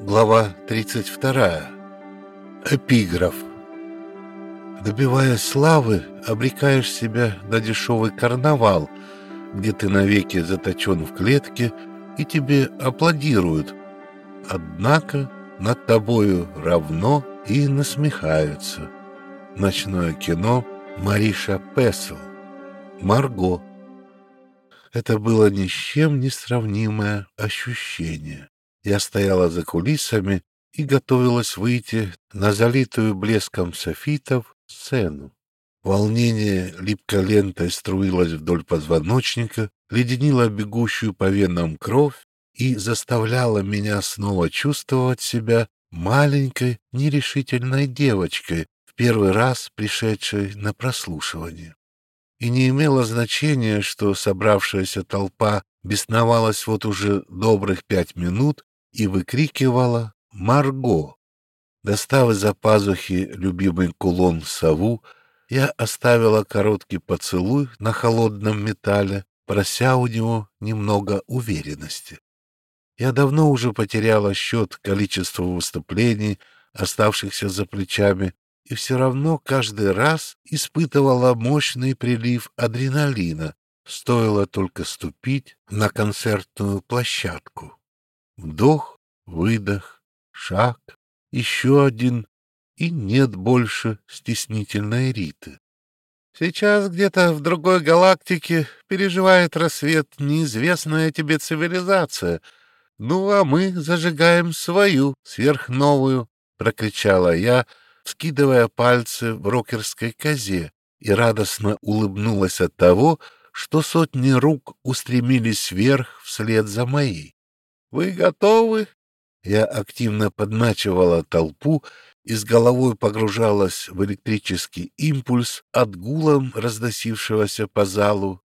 Глава 32. Эпиграф. Добиваясь славы, обрекаешь себя на дешевый карнавал, где ты навеки заточен в клетке и тебе аплодируют. Однако над тобою равно и насмехаются. Ночное кино Мариша Пессел. Марго. Это было ни с чем не сравнимое ощущение. Я стояла за кулисами и готовилась выйти на залитую блеском софитов сцену. Волнение липкой лентой струилось вдоль позвоночника, леденило бегущую по венам кровь и заставляло меня снова чувствовать себя маленькой нерешительной девочкой, в первый раз пришедшей на прослушивание. И не имело значения, что собравшаяся толпа бесновалась вот уже добрых пять минут и выкрикивала «Марго!». Достав из-за пазухи любимый кулон сову, я оставила короткий поцелуй на холодном металле, прося у него немного уверенности. Я давно уже потеряла счет количеству выступлений, оставшихся за плечами, и все равно каждый раз испытывала мощный прилив адреналина, стоило только ступить на концертную площадку. Вдох, выдох, шаг, еще один, и нет больше стеснительной Риты. Сейчас где-то в другой галактике переживает рассвет неизвестная тебе цивилизация. Ну, а мы зажигаем свою, сверхновую, — прокричала я, скидывая пальцы в рокерской козе, и радостно улыбнулась от того, что сотни рук устремились вверх вслед за моей. «Вы готовы?» Я активно подначивала толпу и с головой погружалась в электрический импульс от гулом разносившегося по залу.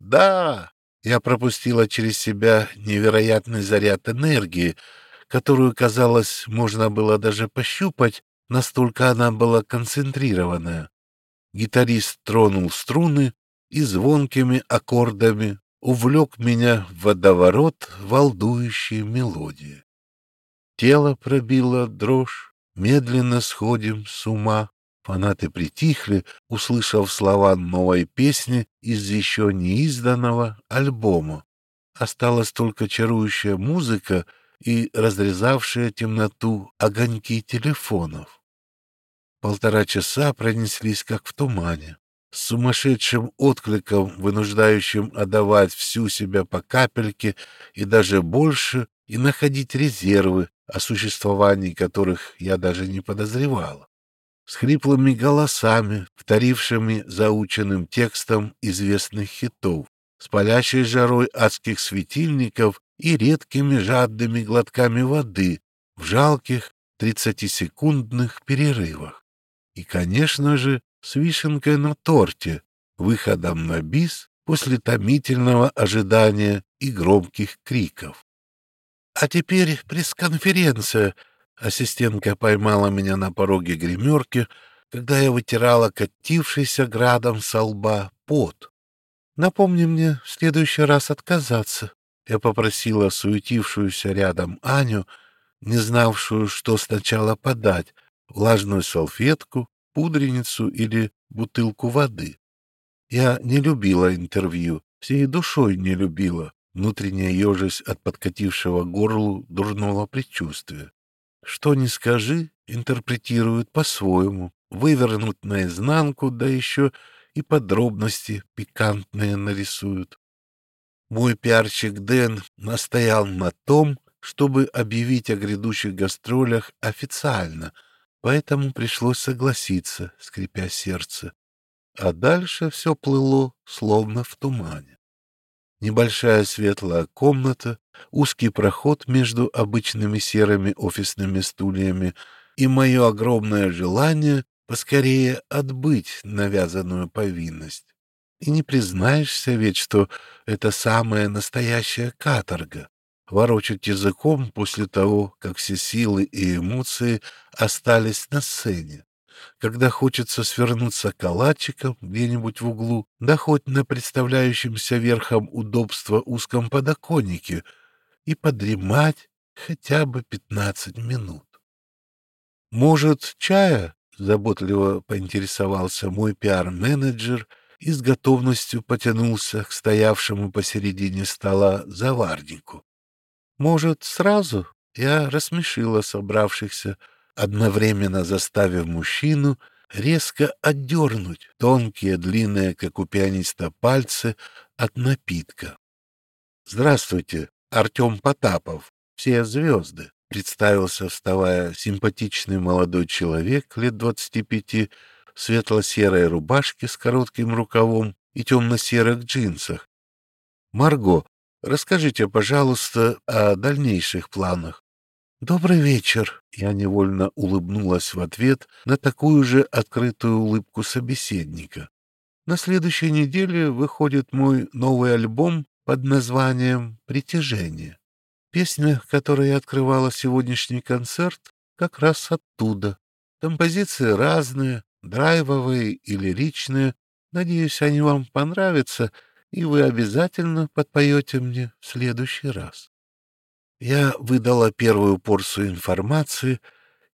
«Да!» Я пропустила через себя невероятный заряд энергии, которую, казалось, можно было даже пощупать, настолько она была концентрированная. Гитарист тронул струны и звонкими аккордами увлек меня в водоворот волдующей мелодии. Тело пробило дрожь, медленно сходим с ума. Фанаты притихли, услышав слова новой песни из еще неизданного альбома. Осталась только чарующая музыка и разрезавшая темноту огоньки телефонов. Полтора часа пронеслись, как в тумане сумасшедшим откликом, вынуждающим отдавать всю себя по капельке и даже больше, и находить резервы, о существовании которых я даже не подозревала. С хриплыми голосами, вторившими заученным текстом известных хитов, с палящей жарой адских светильников и редкими жадными глотками воды в жалких тридцатисекундных перерывах. И, конечно же, с вишенкой на торте, выходом на бис после томительного ожидания и громких криков. А теперь пресс-конференция. Ассистентка поймала меня на пороге гримерки, когда я вытирала катившийся градом со лба пот. Напомни мне в следующий раз отказаться. Я попросила суетившуюся рядом Аню, не знавшую, что сначала подать, влажную салфетку пудреницу или бутылку воды. Я не любила интервью, всей душой не любила, внутренне ежась от подкатившего горлу дурного предчувствия. Что ни скажи, интерпретируют по-своему, вывернут наизнанку, да еще и подробности пикантные нарисуют. Мой пиарщик Дэн настоял на том, чтобы объявить о грядущих гастролях официально — поэтому пришлось согласиться, скрипя сердце. А дальше все плыло, словно в тумане. Небольшая светлая комната, узкий проход между обычными серыми офисными стульями и мое огромное желание поскорее отбыть навязанную повинность. И не признаешься ведь, что это самая настоящая каторга ворочать языком после того, как все силы и эмоции остались на сцене. Когда хочется свернуться калачиком где-нибудь в углу, да хоть на представляющемся верхом удобства узком подоконнике, и подремать, хотя бы пятнадцать минут. «Может, чая?» — заботливо поинтересовался мой пиар-менеджер и с готовностью потянулся к стоявшему посередине стола заварнику. «Может, сразу?» — я рассмешила собравшихся, одновременно заставив мужчину резко отдернуть тонкие, длинные, как у пианиста, пальцы от напитка. «Здравствуйте, Артем Потапов, все звезды», — представился, вставая, симпатичный молодой человек лет двадцати пяти в светло-серой рубашке с коротким рукавом и темно-серых джинсах. «Марго, расскажите, пожалуйста, о дальнейших планах». «Добрый вечер!» Я невольно улыбнулась в ответ на такую же открытую улыбку собеседника. На следующей неделе выходит мой новый альбом под названием «Притяжение». Песня, которой открывала сегодняшний концерт, как раз оттуда. Композиции разные, драйвовые и лиричные. Надеюсь, они вам понравятся, и вы обязательно подпоете мне в следующий раз. Я выдала первую порцию информации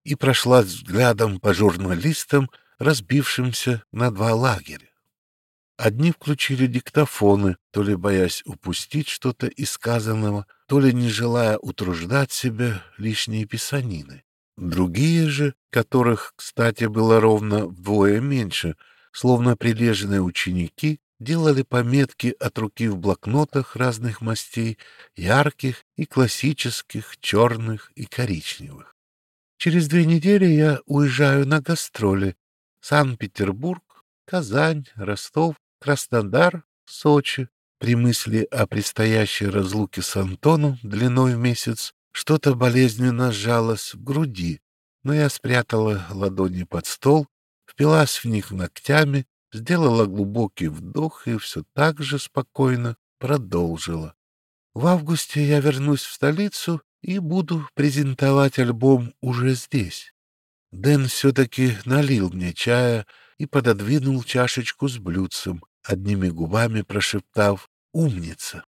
и прошла взглядом по журналистам, разбившимся на два лагеря. Одни включили диктофоны, то ли боясь упустить что-то из сказанного, то ли не желая утруждать себя лишней писаниной. Другие же, которых, кстати, было ровно вдвое меньше, словно прилежные ученики, делали пометки от руки в блокнотах разных мастей, ярких и классических, черных и коричневых. Через две недели я уезжаю на гастроли. Санкт-Петербург, Казань, Ростов, Краснодар, Сочи. При мысли о предстоящей разлуке с Антоном длиной в месяц что-то болезненно сжалось в груди, но я спрятала ладони под стол, впилась в них ногтями, сделала глубокий вдох и все так же спокойно продолжила. В августе я вернусь в столицу и буду презентовать альбом уже здесь. Дэн все-таки налил мне чая, и пододвинул чашечку с блюдцем, одними губами прошептав «Умница!».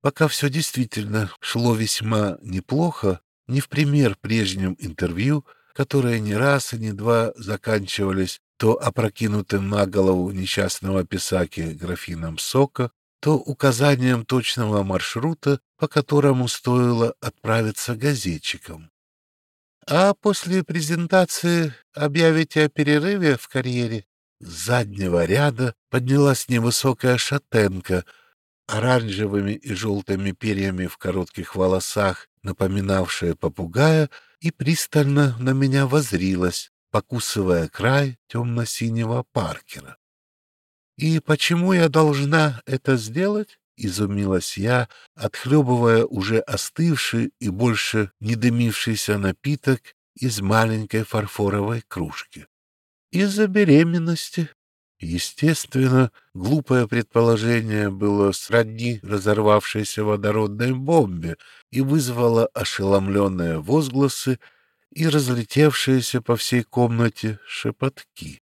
Пока все действительно шло весьма неплохо, не в пример прежним интервью, которые не раз и не два заканчивались то опрокинутым на голову несчастного писаки графином сока, то указанием точного маршрута, по которому стоило отправиться газетчикам. А после презентации объявите о перерыве в карьере с заднего ряда поднялась невысокая шатенка, оранжевыми и желтыми перьями в коротких волосах, напоминавшая попугая, и пристально на меня возрилась, покусывая край темно-синего паркера. «И почему я должна это сделать?» — изумилась я, отхлебывая уже остывший и больше не дымившийся напиток из маленькой фарфоровой кружки. Из-за беременности. Естественно, глупое предположение было сродни разорвавшейся водородной бомбе и вызвало ошеломленные возгласы и разлетевшиеся по всей комнате шепотки.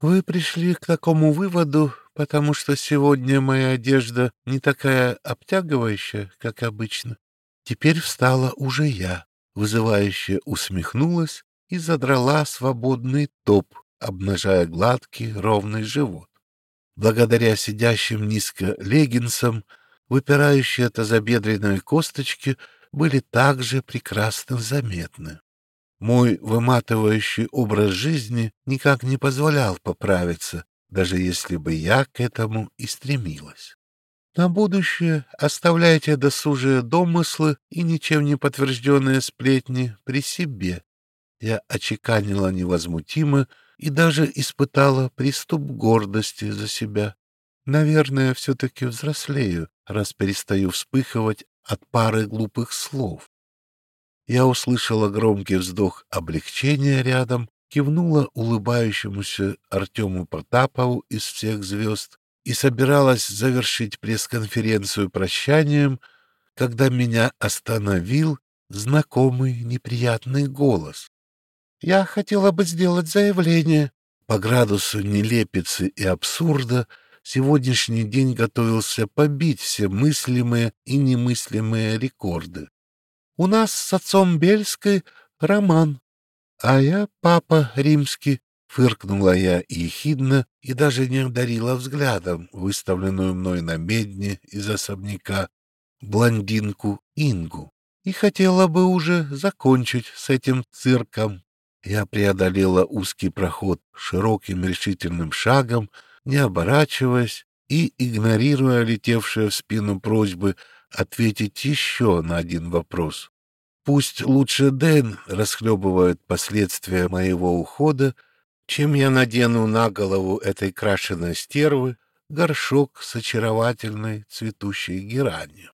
«Вы пришли к такому выводу, потому что сегодня моя одежда не такая обтягивающая, как обычно. Теперь встала уже я, вызывающе усмехнулась и задрала свободный топ, обнажая гладкий ровный живот. Благодаря сидящим низко леггинсам, выпирающие тазобедренные косточки были также прекрасно заметны. Мой выматывающий образ жизни никак не позволял поправиться, даже если бы я к этому и стремилась. На будущее оставляйте досужие домыслы и ничем не подтвержденные сплетни при себе, я очеканила невозмутимо и даже испытала приступ гордости за себя. Наверное, все-таки взрослею, раз перестаю вспыхивать от пары глупых слов. Я услышала громкий вздох облегчения рядом, кивнула улыбающемуся Артему Потапову из всех звезд и собиралась завершить пресс-конференцию прощанием, когда меня остановил знакомый неприятный голос. Я хотела бы сделать заявление. По градусу нелепицы и абсурда сегодняшний день готовился побить все мыслимые и немыслимые рекорды. У нас с отцом Бельской роман. А я папа римский, фыркнула я ехидно и даже не одарила взглядом выставленную мной на медне из особняка блондинку Ингу и хотела бы уже закончить с этим цирком. Я преодолела узкий проход широким решительным шагом, не оборачиваясь и игнорируя летевшие в спину просьбы ответить еще на один вопрос. Пусть лучше Дэн расхлебывает последствия моего ухода, чем я надену на голову этой крашеной стервы горшок с очаровательной цветущей геранью.